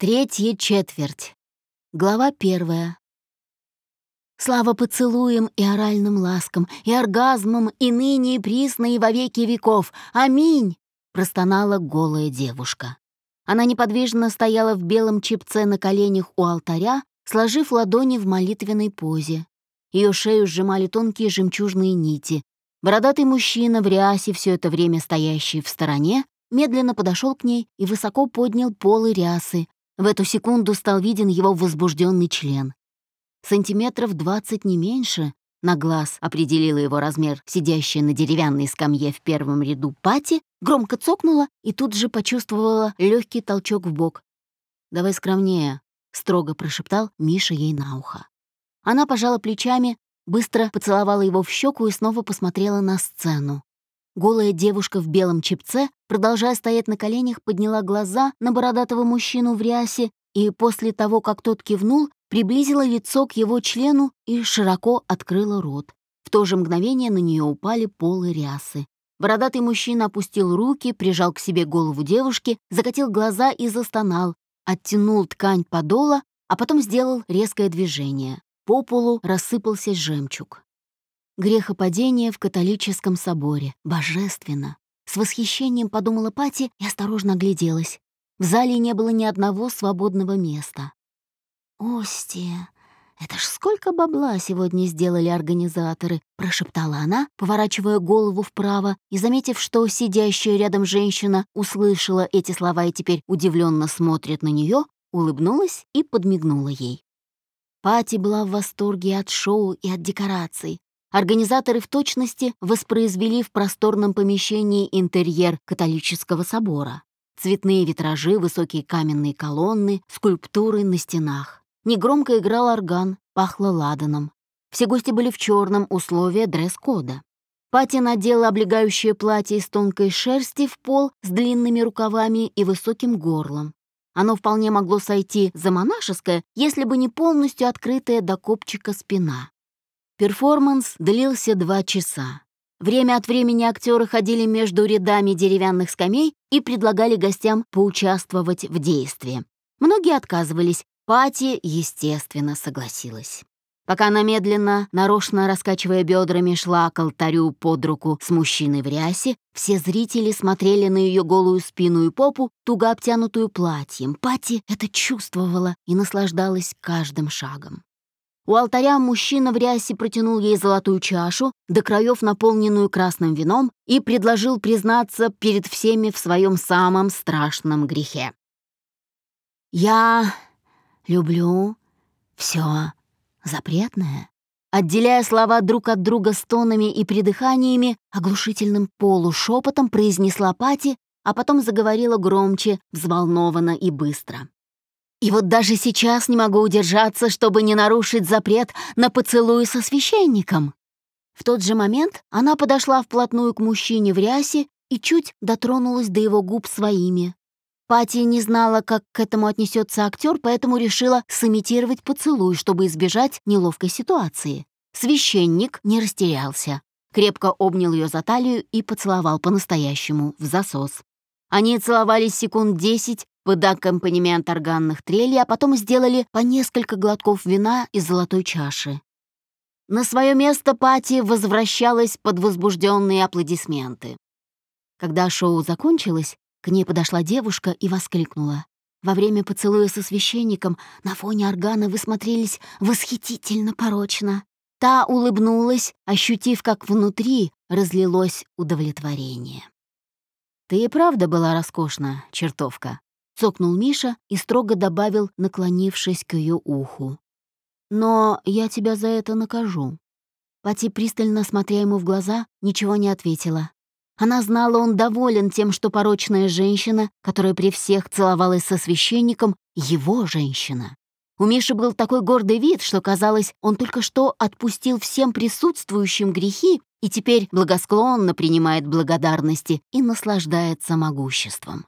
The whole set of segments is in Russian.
Третья четверть. Глава первая. Слава поцелуем и оральным ласкам, и оргазмам, и ныне, и присно, и во веки веков. Аминь!» — простонала голая девушка. Она неподвижно стояла в белом чипце на коленях у алтаря, сложив ладони в молитвенной позе. Ее шею сжимали тонкие жемчужные нити. Бородатый мужчина в рясе, все это время стоящий в стороне, медленно подошел к ней и высоко поднял полы рясы, в эту секунду стал виден его возбужденный член. Сантиметров двадцать не меньше, на глаз определила его размер сидящая на деревянной скамье в первом ряду Пати, громко цокнула и тут же почувствовала легкий толчок в бок. «Давай скромнее», — строго прошептал Миша ей на ухо. Она пожала плечами, быстро поцеловала его в щеку и снова посмотрела на сцену. Голая девушка в белом чепце, продолжая стоять на коленях, подняла глаза на бородатого мужчину в рясе и после того, как тот кивнул, приблизила лицо к его члену и широко открыла рот. В то же мгновение на нее упали полы рясы. Бородатый мужчина опустил руки, прижал к себе голову девушки, закатил глаза и застонал, оттянул ткань подола, а потом сделал резкое движение. По полу рассыпался жемчуг. Грехопадение в католическом соборе. Божественно. С восхищением подумала Пати и осторожно огляделась. В зале не было ни одного свободного места. «Остия, это ж сколько бабла сегодня сделали организаторы!» — прошептала она, поворачивая голову вправо и, заметив, что сидящая рядом женщина услышала эти слова и теперь удивленно смотрит на нее, улыбнулась и подмигнула ей. Пати была в восторге от шоу и от декораций. Организаторы в точности воспроизвели в просторном помещении интерьер католического собора. Цветные витражи, высокие каменные колонны, скульптуры на стенах. Негромко играл орган, пахло ладаном. Все гости были в черном условия дресс-кода. Пати надела облегающее платье из тонкой шерсти в пол с длинными рукавами и высоким горлом. Оно вполне могло сойти за монашеское, если бы не полностью открытая до копчика спина. Перформанс длился два часа. Время от времени актеры ходили между рядами деревянных скамей и предлагали гостям поучаствовать в действии. Многие отказывались, Пати, естественно, согласилась. Пока она медленно, нарочно раскачивая бедрами, шла к алтарю под руку с мужчиной в рясе, все зрители смотрели на ее голую спину и попу, туго обтянутую платьем. Пати это чувствовала и наслаждалась каждым шагом. У алтаря мужчина в рясе протянул ей золотую чашу, до краев наполненную красным вином, и предложил признаться перед всеми в своем самом страшном грехе. «Я люблю все запретное». Отделяя слова друг от друга стонами и придыханиями, оглушительным полушепотом произнесла Пати, а потом заговорила громче, взволнованно и быстро. И вот даже сейчас не могу удержаться, чтобы не нарушить запрет на поцелуй со священником. В тот же момент она подошла вплотную к мужчине в рясе и чуть дотронулась до его губ своими. Пати не знала, как к этому отнесется актер, поэтому решила сымитировать поцелуй, чтобы избежать неловкой ситуации. Священник не растерялся. Крепко обнял ее за талию и поцеловал по-настоящему в засос. Они целовались секунд десять, под аккомпанемент органных трелей, а потом сделали по несколько глотков вина из золотой чаши. На свое место Пати возвращалась под возбужденные аплодисменты. Когда шоу закончилось, к ней подошла девушка и воскликнула. Во время поцелуя со священником на фоне органа вы смотрелись восхитительно порочно. Та улыбнулась, ощутив, как внутри разлилось удовлетворение. «Ты и правда была роскошна, чертовка», цокнул Миша и строго добавил, наклонившись к ее уху. «Но я тебя за это накажу». Пати, пристально смотря ему в глаза, ничего не ответила. Она знала, он доволен тем, что порочная женщина, которая при всех целовалась со священником, его женщина. У Миши был такой гордый вид, что казалось, он только что отпустил всем присутствующим грехи и теперь благосклонно принимает благодарности и наслаждается могуществом.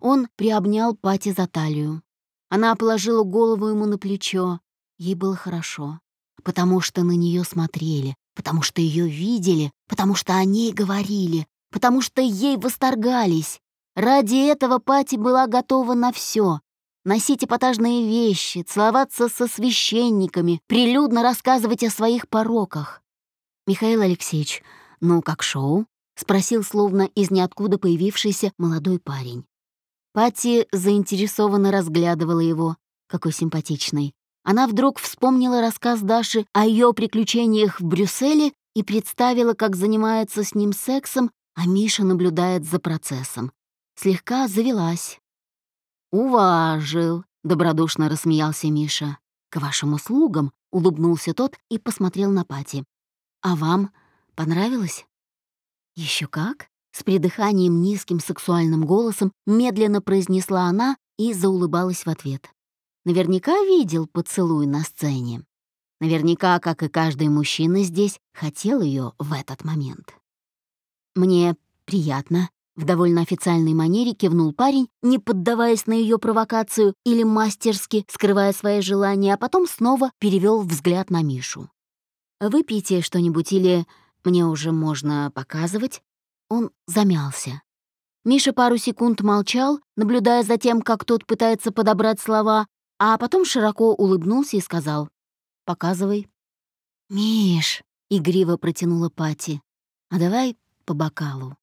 Он приобнял Пати за талию. Она положила голову ему на плечо. Ей было хорошо, потому что на нее смотрели, потому что ее видели, потому что о ней говорили, потому что ей восторгались. Ради этого Пати была готова на все. носить эпатажные вещи, целоваться со священниками, прилюдно рассказывать о своих пороках. «Михаил Алексеевич, ну как шоу?» — спросил словно из ниоткуда появившийся молодой парень. Пати заинтересованно разглядывала его. Какой симпатичный. Она вдруг вспомнила рассказ Даши о ее приключениях в Брюсселе и представила, как занимается с ним сексом, а Миша наблюдает за процессом. Слегка завелась. «Уважил», — добродушно рассмеялся Миша. «К вашим услугам», — улыбнулся тот и посмотрел на Пати. «А вам понравилось?» Еще как?» С придыханием низким сексуальным голосом медленно произнесла она и заулыбалась в ответ. Наверняка видел поцелуй на сцене. Наверняка, как и каждый мужчина здесь, хотел ее в этот момент. «Мне приятно», — в довольно официальной манере кивнул парень, не поддаваясь на ее провокацию или мастерски скрывая свои желания, а потом снова перевел взгляд на Мишу. «Выпейте что-нибудь или мне уже можно показывать?» Он замялся. Миша пару секунд молчал, наблюдая за тем, как тот пытается подобрать слова, а потом широко улыбнулся и сказал «Показывай». «Миш», — игриво протянула Пати, «а давай по бокалу».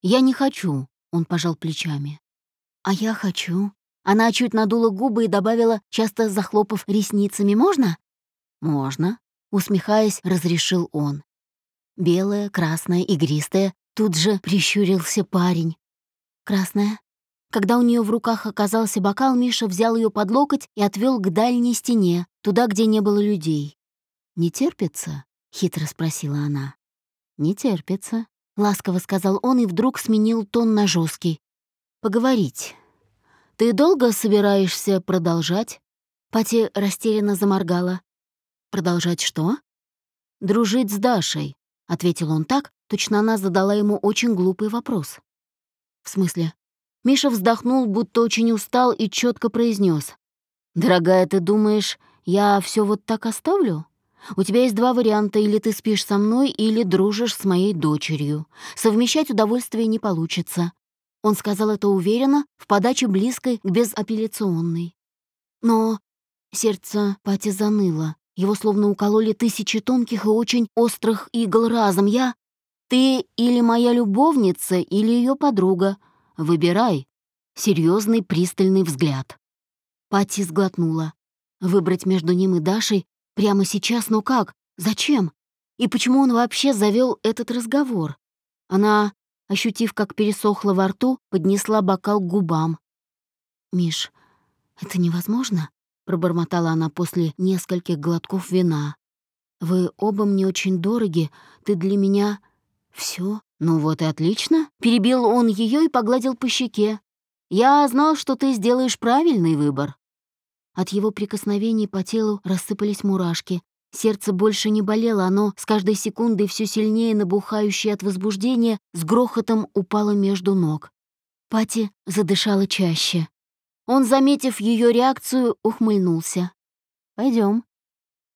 «Я не хочу», — он пожал плечами. «А я хочу». Она чуть надула губы и добавила, часто захлопав ресницами, «Можно?» «Можно», — усмехаясь, разрешил он. Белая, красная, игристая, Тут же прищурился парень. Красная. Когда у нее в руках оказался бокал, Миша взял ее под локоть и отвел к дальней стене, туда, где не было людей. «Не терпится?» — хитро спросила она. «Не терпится», — ласково сказал он и вдруг сменил тон на жесткий. «Поговорить. Ты долго собираешься продолжать?» Пати растерянно заморгала. «Продолжать что?» «Дружить с Дашей», — ответил он так, Точно она задала ему очень глупый вопрос. «В смысле?» Миша вздохнул, будто очень устал и четко произнес: «Дорогая, ты думаешь, я все вот так оставлю? У тебя есть два варианта, или ты спишь со мной, или дружишь с моей дочерью. Совмещать удовольствие не получится». Он сказал это уверенно, в подаче близкой к безапелляционной. Но сердце Пати заныло. Его словно укололи тысячи тонких и очень острых игл разом. Я ты или моя любовница, или ее подруга. Выбирай. Серьезный пристальный взгляд. Пати сглотнула. Выбрать между ним и Дашей прямо сейчас, ну как? Зачем? И почему он вообще завел этот разговор? Она, ощутив, как пересохло во рту, поднесла бокал к губам. «Миш, это невозможно?» — пробормотала она после нескольких глотков вина. «Вы оба мне очень дороги, ты для меня все? Ну вот и отлично. Перебил он ее и погладил по щеке. Я знал, что ты сделаешь правильный выбор. От его прикосновений по телу рассыпались мурашки. Сердце больше не болело, оно с каждой секундой все сильнее набухающее от возбуждения с грохотом упало между ног. Пати задышала чаще. Он, заметив ее реакцию, ухмыльнулся. Пойдем.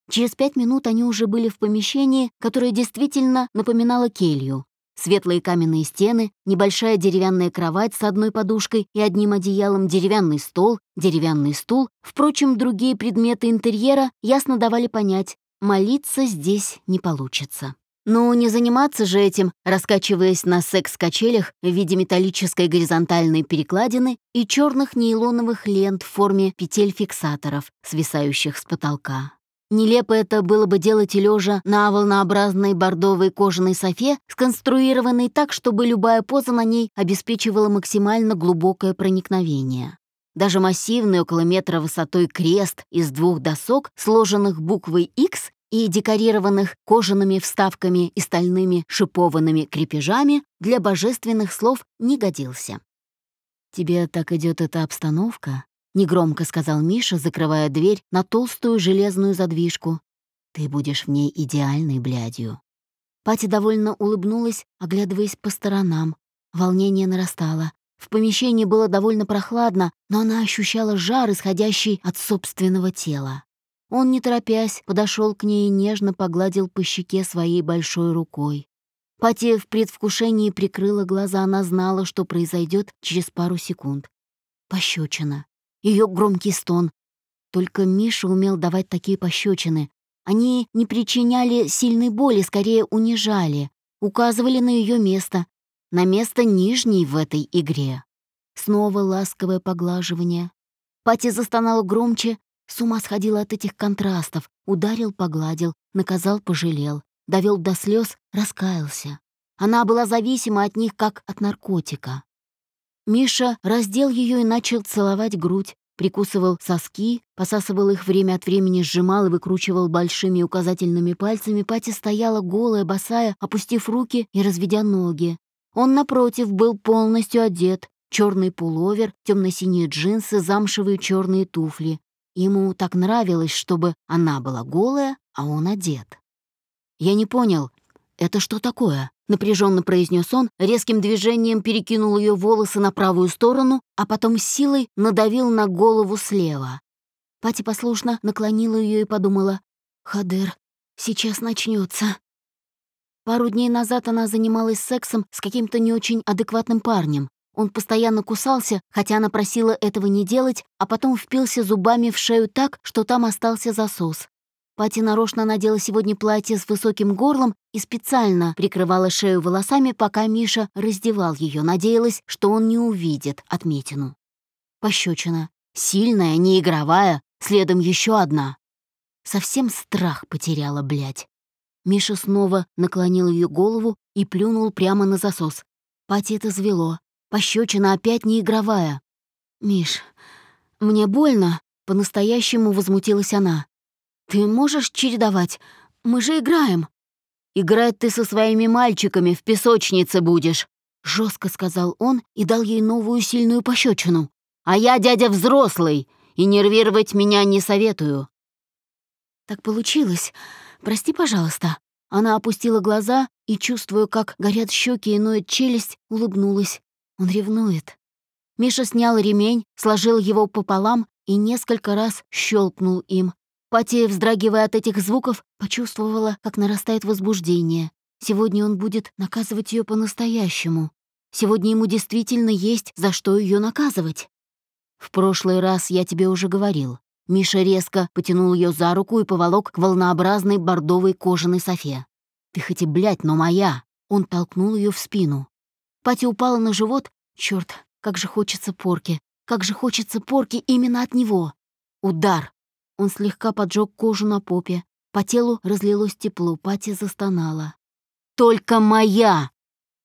Через пять минут они уже были в помещении, которое действительно напоминало келью. Светлые каменные стены, небольшая деревянная кровать с одной подушкой и одним одеялом, деревянный стол, деревянный стул. Впрочем, другие предметы интерьера ясно давали понять, молиться здесь не получится. Ну, не заниматься же этим, раскачиваясь на секс-качелях в виде металлической горизонтальной перекладины и черных нейлоновых лент в форме петель-фиксаторов, свисающих с потолка. Нелепо это было бы делать лежа на волнообразной бордовой кожаной софе, сконструированной так, чтобы любая поза на ней обеспечивала максимально глубокое проникновение. Даже массивный около метра высотой крест из двух досок, сложенных буквой X и декорированных кожаными вставками и стальными шипованными крепежами, для божественных слов не годился. «Тебе так идет эта обстановка?» — негромко сказал Миша, закрывая дверь на толстую железную задвижку. «Ты будешь в ней идеальной блядью». Пати довольно улыбнулась, оглядываясь по сторонам. Волнение нарастало. В помещении было довольно прохладно, но она ощущала жар, исходящий от собственного тела. Он, не торопясь, подошел к ней и нежно погладил по щеке своей большой рукой. Пати в предвкушении прикрыла глаза, она знала, что произойдет через пару секунд. Пощечина. ее громкий стон. Только Миша умел давать такие пощечины. Они не причиняли сильной боли, скорее унижали, указывали на ее место, на место нижней в этой игре. Снова ласковое поглаживание. Пати застонала громче, с ума сходила от этих контрастов, ударил, погладил, наказал, пожалел, довел до слез, раскаялся. Она была зависима от них, как от наркотика. Миша раздел ее и начал целовать грудь, прикусывал соски, посасывал их время от времени, сжимал и выкручивал большими указательными пальцами. Пати стояла голая, босая, опустив руки и разведя ноги. Он, напротив, был полностью одет. Черный пуловер, темно-синие джинсы, замшевые черные туфли. Ему так нравилось, чтобы она была голая, а он одет. «Я не понял, это что такое?» — напряженно произнес он, резким движением перекинул ее волосы на правую сторону, а потом силой надавил на голову слева. Пати послушно наклонила ее и подумала, «Хадер, сейчас начнется. Пару дней назад она занималась сексом с каким-то не очень адекватным парнем. Он постоянно кусался, хотя она просила этого не делать, а потом впился зубами в шею так, что там остался засос. Пати нарочно надела сегодня платье с высоким горлом и специально прикрывала шею волосами, пока Миша раздевал ее, надеялась, что он не увидит отметину. Пощечина. Сильная, не игровая, следом еще одна. Совсем страх потеряла, блядь. Миша снова наклонил ее голову и плюнул прямо на засос. Пати это звело. Пощечина опять не игровая. «Миш, мне больно», — по-настоящему возмутилась она. «Ты можешь чередовать? Мы же играем». «Играть ты со своими мальчиками в песочнице будешь», — жестко сказал он и дал ей новую сильную пощечину. «А я дядя взрослый, и нервировать меня не советую». «Так получилось. Прости, пожалуйста». Она опустила глаза и, чувствуя, как горят щеки и ноет челюсть, улыбнулась. Он ревнует. Миша снял ремень, сложил его пополам и несколько раз щелкнул им. Патия, вздрагивая от этих звуков, почувствовала, как нарастает возбуждение. Сегодня он будет наказывать ее по-настоящему. Сегодня ему действительно есть за что ее наказывать. В прошлый раз я тебе уже говорил. Миша резко потянул ее за руку и поволок к волнообразной бордовой кожаной софе. «Ты хоть и блядь, но моя!» Он толкнул ее в спину. Пати упала на живот. Черт, как же хочется порки. Как же хочется порки именно от него. Удар. Он слегка поджег кожу на попе. По телу разлилось тепло. Пати застонала. «Только моя!»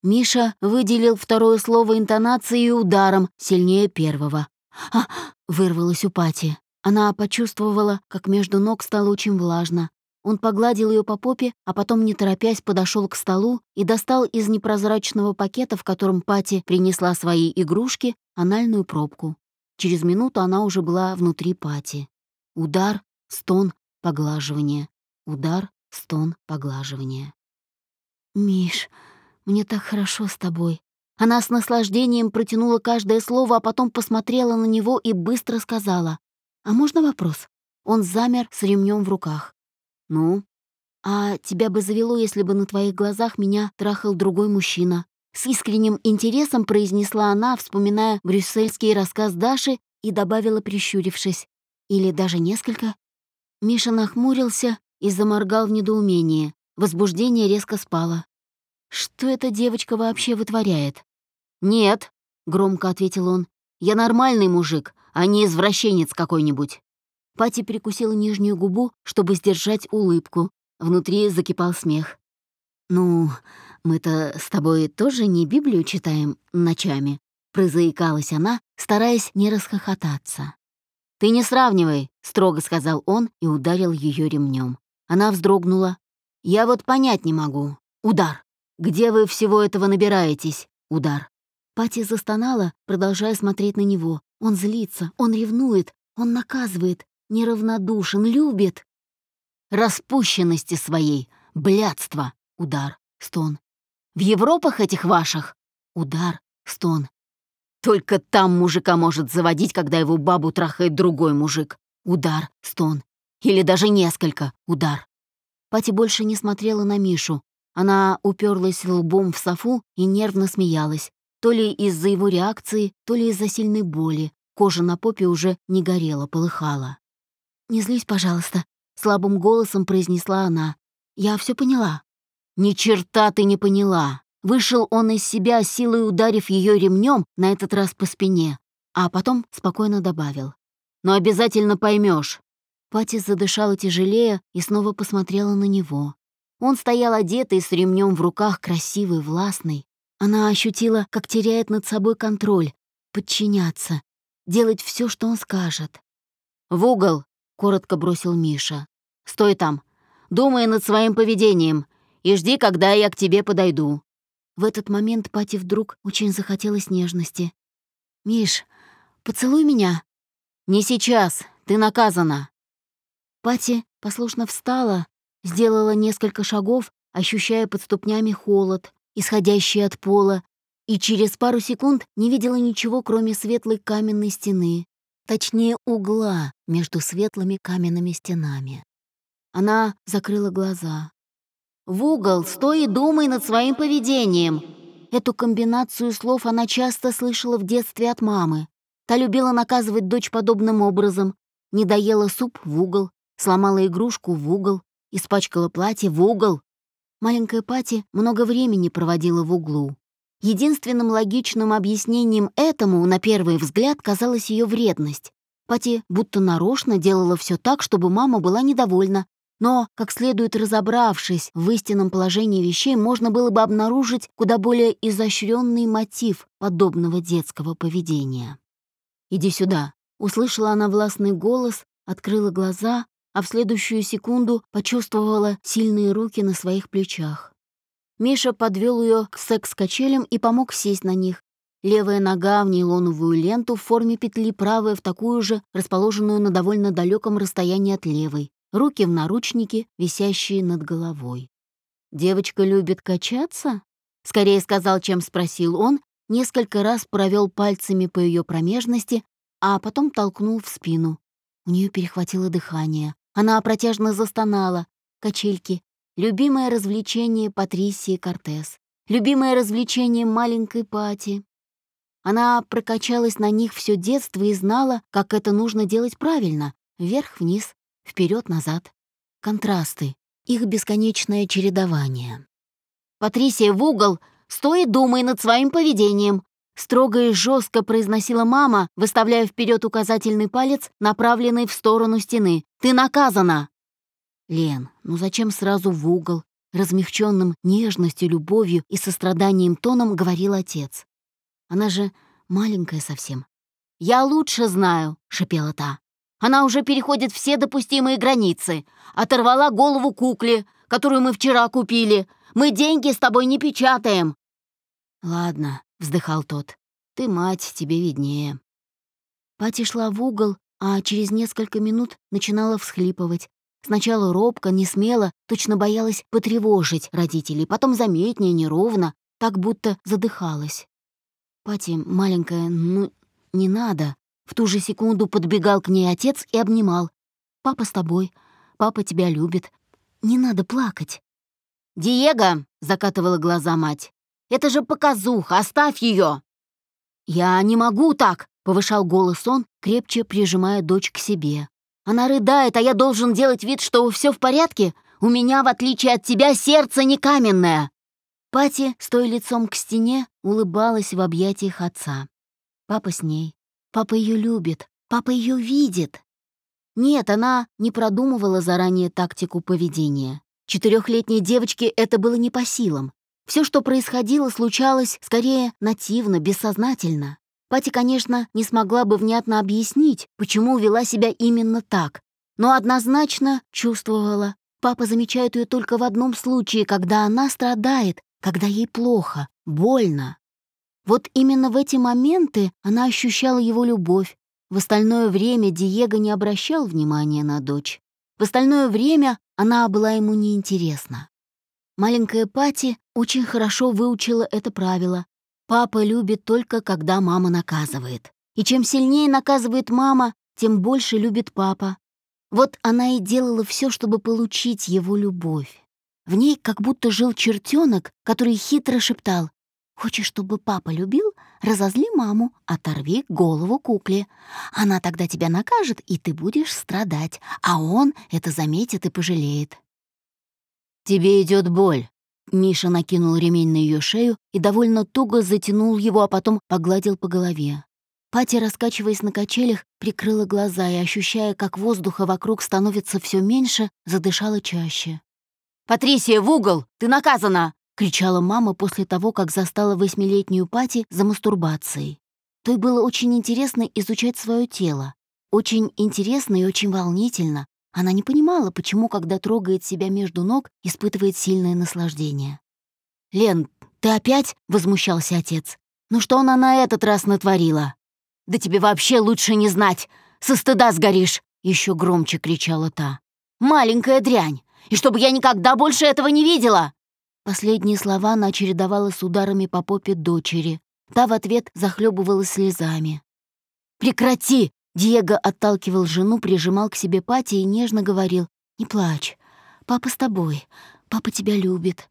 Миша выделил второе слово интонацией и ударом, сильнее первого. «А!» — вырвалось у Пати. Она почувствовала, как между ног стало очень влажно. Он погладил ее по попе, а потом, не торопясь, подошел к столу и достал из непрозрачного пакета, в котором Пати принесла свои игрушки, анальную пробку. Через минуту она уже была внутри Пати. Удар, стон, поглаживание. Удар, стон, поглаживание. «Миш, мне так хорошо с тобой». Она с наслаждением протянула каждое слово, а потом посмотрела на него и быстро сказала. «А можно вопрос?» Он замер с ремнем в руках. «Ну?» «А тебя бы завело, если бы на твоих глазах меня трахал другой мужчина?» С искренним интересом произнесла она, вспоминая брюссельский рассказ Даши и добавила, прищурившись. «Или даже несколько?» Миша нахмурился и заморгал в недоумении. Возбуждение резко спало. «Что эта девочка вообще вытворяет?» «Нет», — громко ответил он, — «я нормальный мужик, а не извращенец какой-нибудь». Пати прикусила нижнюю губу, чтобы сдержать улыбку. Внутри закипал смех. «Ну, мы-то с тобой тоже не Библию читаем ночами», — прозаикалась она, стараясь не расхохотаться. «Ты не сравнивай», — строго сказал он и ударил ее ремнем. Она вздрогнула. «Я вот понять не могу. Удар. Где вы всего этого набираетесь? Удар». Пати застонала, продолжая смотреть на него. Он злится, он ревнует, он наказывает, неравнодушен, любит. Распущенности своей, блядство, удар, стон. В Европах этих ваших удар, стон. Только там мужика может заводить, когда его бабу трахает другой мужик. Удар, стон. Или даже несколько, удар. Пати больше не смотрела на Мишу. Она уперлась лбом в софу и нервно смеялась. То ли из-за его реакции, то ли из-за сильной боли. Кожа на попе уже не горела, полыхала. «Не злись, пожалуйста», — слабым голосом произнесла она. «Я все поняла». «Ни черта ты не поняла!» Вышел он из себя, силой ударив ее ремнем, на этот раз по спине, а потом спокойно добавил. «Но обязательно поймешь. Пати задышала тяжелее и снова посмотрела на него. Он стоял одетый с ремнем в руках, красивый, властный. Она ощутила, как теряет над собой контроль, подчиняться, делать все, что он скажет. «В угол!» — коротко бросил Миша. «Стой там! Думай над своим поведением и жди, когда я к тебе подойду». В этот момент Пати вдруг очень захотелось нежности. «Миш, поцелуй меня». «Не сейчас, ты наказана». Пати послушно встала, сделала несколько шагов, ощущая под ступнями холод, исходящий от пола, и через пару секунд не видела ничего, кроме светлой каменной стены, точнее угла между светлыми каменными стенами. Она закрыла глаза. «В угол, стой и думай над своим поведением!» Эту комбинацию слов она часто слышала в детстве от мамы. Та любила наказывать дочь подобным образом. Не доела суп в угол, сломала игрушку в угол, испачкала платье в угол. Маленькая Пати много времени проводила в углу. Единственным логичным объяснением этому, на первый взгляд, казалась ее вредность. Пати будто нарочно делала все так, чтобы мама была недовольна, но, как следует разобравшись в истинном положении вещей, можно было бы обнаружить куда более изощренный мотив подобного детского поведения. «Иди сюда», — услышала она властный голос, открыла глаза, а в следующую секунду почувствовала сильные руки на своих плечах. Миша подвел ее к секс-качелям и помог сесть на них. Левая нога в нейлоновую ленту в форме петли, правая в такую же, расположенную на довольно далеком расстоянии от левой руки в наручнике, висящие над головой. «Девочка любит качаться?» — скорее сказал, чем спросил он, несколько раз провел пальцами по ее промежности, а потом толкнул в спину. У нее перехватило дыхание. Она протяжно застонала. Качельки. Любимое развлечение Патрисии Кортес. Любимое развлечение маленькой Пати. Она прокачалась на них все детство и знала, как это нужно делать правильно. Вверх-вниз, вперед-назад. Контрасты, их бесконечное чередование. «Патрисия, в угол! Стой и думай над своим поведением!» Строго и жестко произносила мама, выставляя вперед указательный палец, направленный в сторону стены. «Ты наказана!» «Лен, ну зачем сразу в угол?» Размягченным нежностью, любовью и состраданием тоном говорил отец. «Она же маленькая совсем». «Я лучше знаю», — шипела та. Она уже переходит все допустимые границы. Оторвала голову кукле, которую мы вчера купили. Мы деньги с тобой не печатаем». «Ладно», — вздыхал тот. «Ты мать, тебе виднее». Пати шла в угол, а через несколько минут начинала всхлипывать. Сначала робко, не смело, точно боялась потревожить родителей, потом заметнее, неровно, так будто задыхалась. «Пати, маленькая, ну, не надо», в ту же секунду подбегал к ней отец и обнимал. «Папа с тобой. Папа тебя любит. Не надо плакать». «Диего!» — закатывала глаза мать. «Это же показуха! Оставь ее!» «Я не могу так!» — повышал голос он, крепче прижимая дочь к себе. «Она рыдает, а я должен делать вид, что все в порядке? У меня, в отличие от тебя, сердце не каменное!» Пати, стоя лицом к стене, улыбалась в объятиях отца. Папа с ней. Папа ее любит, папа ее видит. Нет, она не продумывала заранее тактику поведения. Четырехлетней девочке это было не по силам. Все, что происходило, случалось скорее нативно, бессознательно. Пати, конечно, не смогла бы внятно объяснить, почему вела себя именно так, но однозначно чувствовала. Папа замечает ее только в одном случае, когда она страдает, когда ей плохо, больно. Вот именно в эти моменты она ощущала его любовь. В остальное время Диего не обращал внимания на дочь. В остальное время она была ему неинтересна. Маленькая Пати очень хорошо выучила это правило. Папа любит только, когда мама наказывает. И чем сильнее наказывает мама, тем больше любит папа. Вот она и делала все, чтобы получить его любовь. В ней как будто жил чертенок, который хитро шептал Хочешь, чтобы папа любил? разозли маму, оторви голову кукле. Она тогда тебя накажет, и ты будешь страдать, а он это заметит и пожалеет». «Тебе идет боль». Миша накинул ремень на ее шею и довольно туго затянул его, а потом погладил по голове. Пати, раскачиваясь на качелях, прикрыла глаза и, ощущая, как воздуха вокруг становится все меньше, задышала чаще. «Патрисия, в угол! Ты наказана!» — кричала мама после того, как застала восьмилетнюю Пати за мастурбацией. Той было очень интересно изучать свое тело. Очень интересно и очень волнительно. Она не понимала, почему, когда трогает себя между ног, испытывает сильное наслаждение. «Лен, ты опять?» — возмущался отец. «Ну что она на этот раз натворила?» «Да тебе вообще лучше не знать! Со стыда сгоришь!» — еще громче кричала та. «Маленькая дрянь! И чтобы я никогда больше этого не видела!» Последние слова она чередовала с ударами по попе дочери. Та в ответ захлебывалась слезами. «Прекрати!» — Диего отталкивал жену, прижимал к себе Пати и нежно говорил. «Не плачь. Папа с тобой. Папа тебя любит».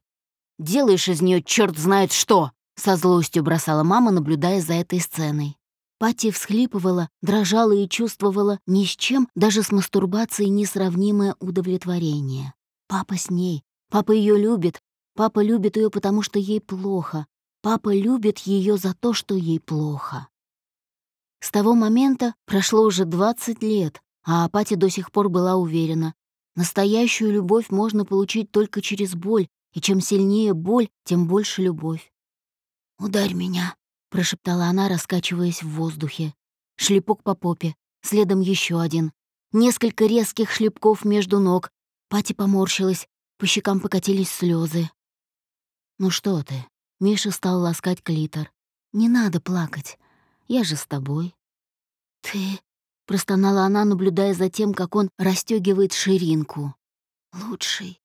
«Делаешь из нее черт знает что!» — со злостью бросала мама, наблюдая за этой сценой. Пати всхлипывала, дрожала и чувствовала ни с чем, даже с мастурбацией, несравнимое удовлетворение. Папа с ней. Папа ее любит. Папа любит ее, потому что ей плохо. Папа любит ее за то, что ей плохо. С того момента прошло уже 20 лет, а Пати до сих пор была уверена. Настоящую любовь можно получить только через боль, и чем сильнее боль, тем больше любовь. «Ударь меня», — прошептала она, раскачиваясь в воздухе. Шлепок по попе, следом еще один. Несколько резких шлепков между ног. Пати поморщилась, по щекам покатились слезы. «Ну что ты?» — Миша стал ласкать клитор. «Не надо плакать. Я же с тобой». «Ты...» — простонала она, наблюдая за тем, как он расстегивает ширинку. «Лучший».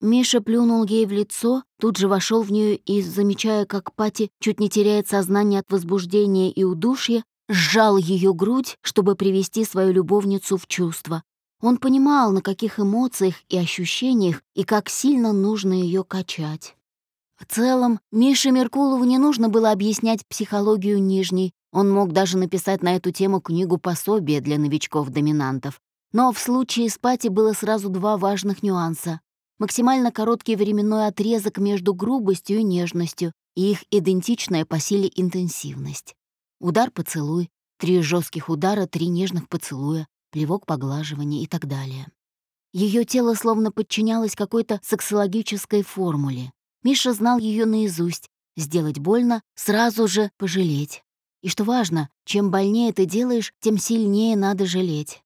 Миша плюнул ей в лицо, тут же вошел в нее и, замечая, как Пати чуть не теряет сознание от возбуждения и удушья, сжал ее грудь, чтобы привести свою любовницу в чувство. Он понимал, на каких эмоциях и ощущениях и как сильно нужно ее качать. В целом, Мише Меркулову не нужно было объяснять психологию нижней, он мог даже написать на эту тему книгу пособия для новичков-доминантов. Но в случае с Пати было сразу два важных нюанса максимально короткий временной отрезок между грубостью и нежностью и их идентичная по силе интенсивность. Удар-поцелуй, три жестких удара, три нежных поцелуя, плевок поглаживания и так далее. Ее тело словно подчинялось какой-то сексологической формуле. Миша знал ее наизусть. Сделать больно — сразу же пожалеть. И что важно, чем больнее ты делаешь, тем сильнее надо жалеть.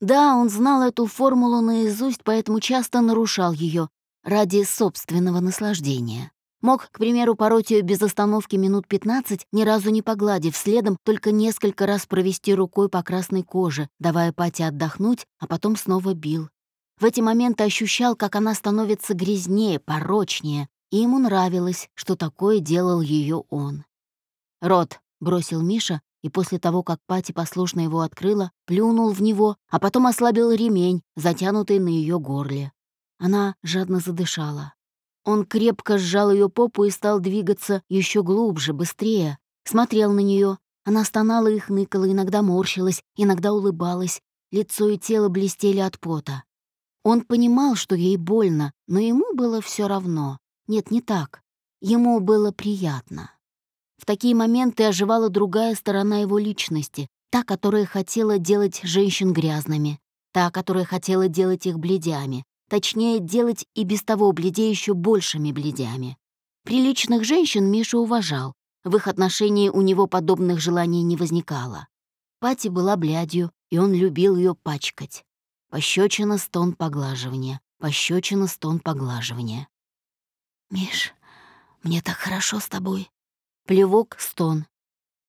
Да, он знал эту формулу наизусть, поэтому часто нарушал ее ради собственного наслаждения. Мог, к примеру, пороть ее без остановки минут 15, ни разу не погладив, следом только несколько раз провести рукой по красной коже, давая Пате отдохнуть, а потом снова бил. В эти моменты ощущал, как она становится грязнее, порочнее, и ему нравилось, что такое делал ее он. «Рот», — бросил Миша, и после того, как Пати послушно его открыла, плюнул в него, а потом ослабил ремень, затянутый на ее горле. Она жадно задышала. Он крепко сжал ее попу и стал двигаться еще глубже, быстрее. Смотрел на нее. Она стонала и хныкала, иногда морщилась, иногда улыбалась. Лицо и тело блестели от пота. Он понимал, что ей больно, но ему было все равно. Нет, не так. Ему было приятно. В такие моменты оживала другая сторона его личности, та, которая хотела делать женщин грязными, та, которая хотела делать их бледями, точнее, делать и без того бледей еще большими бледями. Приличных женщин Миша уважал, в их отношении у него подобных желаний не возникало. Пати была блядью, и он любил ее пачкать. Пощечина, стон, поглаживания, пощечина, стон, поглаживания. «Миш, мне так хорошо с тобой», Плевок, стон.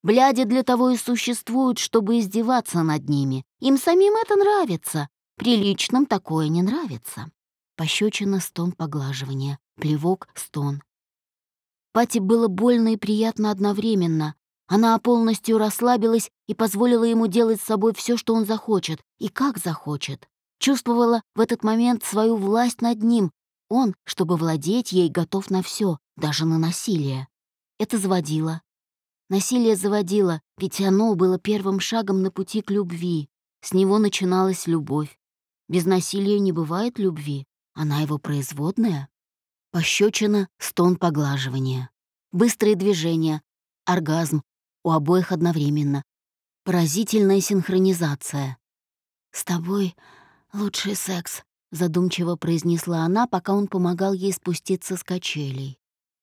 Бляди для того и существуют, чтобы издеваться над ними. Им самим это нравится. Приличным такое не нравится. Пощечина, стон, поглаживание. Плевок, стон. Пати было больно и приятно одновременно. Она полностью расслабилась и позволила ему делать с собой все, что он захочет, и как захочет. Чувствовала в этот момент свою власть над ним. Он, чтобы владеть ей, готов на все, даже на насилие. Это заводило. Насилие заводило, ведь оно было первым шагом на пути к любви. С него начиналась любовь. Без насилия не бывает любви, она его производная. Пощечина, стон поглаживания. Быстрые движения, оргазм, у обоих одновременно. Поразительная синхронизация. «С тобой лучший секс», — задумчиво произнесла она, пока он помогал ей спуститься с качелей.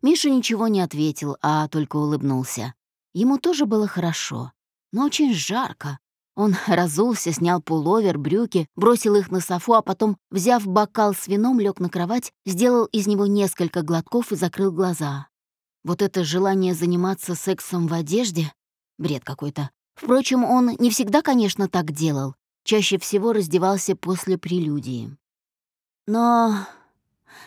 Миша ничего не ответил, а только улыбнулся. Ему тоже было хорошо, но очень жарко. Он разулся, снял пуловер, брюки, бросил их на софу, а потом, взяв бокал с вином, лег на кровать, сделал из него несколько глотков и закрыл глаза. Вот это желание заниматься сексом в одежде — бред какой-то. Впрочем, он не всегда, конечно, так делал. Чаще всего раздевался после прелюдии. «Но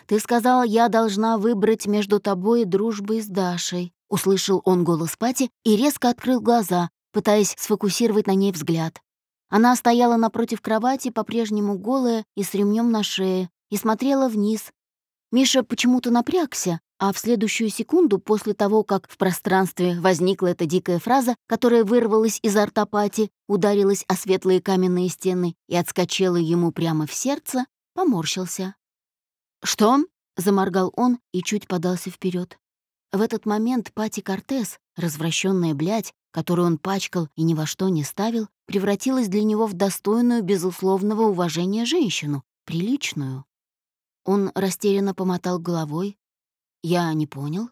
ты сказал, я должна выбрать между тобой и дружбой с Дашей», — услышал он голос Пати и резко открыл глаза, пытаясь сфокусировать на ней взгляд. Она стояла напротив кровати, по-прежнему голая и с ремнем на шее, и смотрела вниз. Миша почему-то напрягся, а в следующую секунду, после того, как в пространстве возникла эта дикая фраза, которая вырвалась изо рта Пати, ударилась о светлые каменные стены и отскочила ему прямо в сердце, поморщился. «Что?» — заморгал он и чуть подался вперед. В этот момент Пати Кортес, развращенная блядь, которую он пачкал и ни во что не ставил, превратилась для него в достойную безусловного уважения женщину, приличную. Он растерянно помотал головой. Я не понял.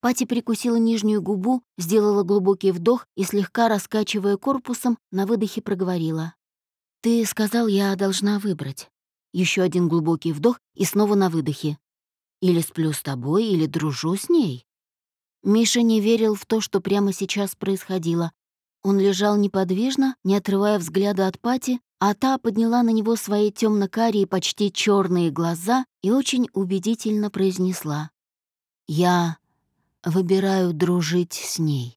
Пати прикусила нижнюю губу, сделала глубокий вдох и, слегка раскачивая корпусом, на выдохе проговорила. «Ты сказал, я должна выбрать». Еще один глубокий вдох и снова на выдохе. «Или сплю с тобой, или дружу с ней». Миша не верил в то, что прямо сейчас происходило. Он лежал неподвижно, не отрывая взгляда от Пати, а та подняла на него свои темно-карие, почти черные глаза и очень убедительно произнесла. «Я выбираю дружить с ней».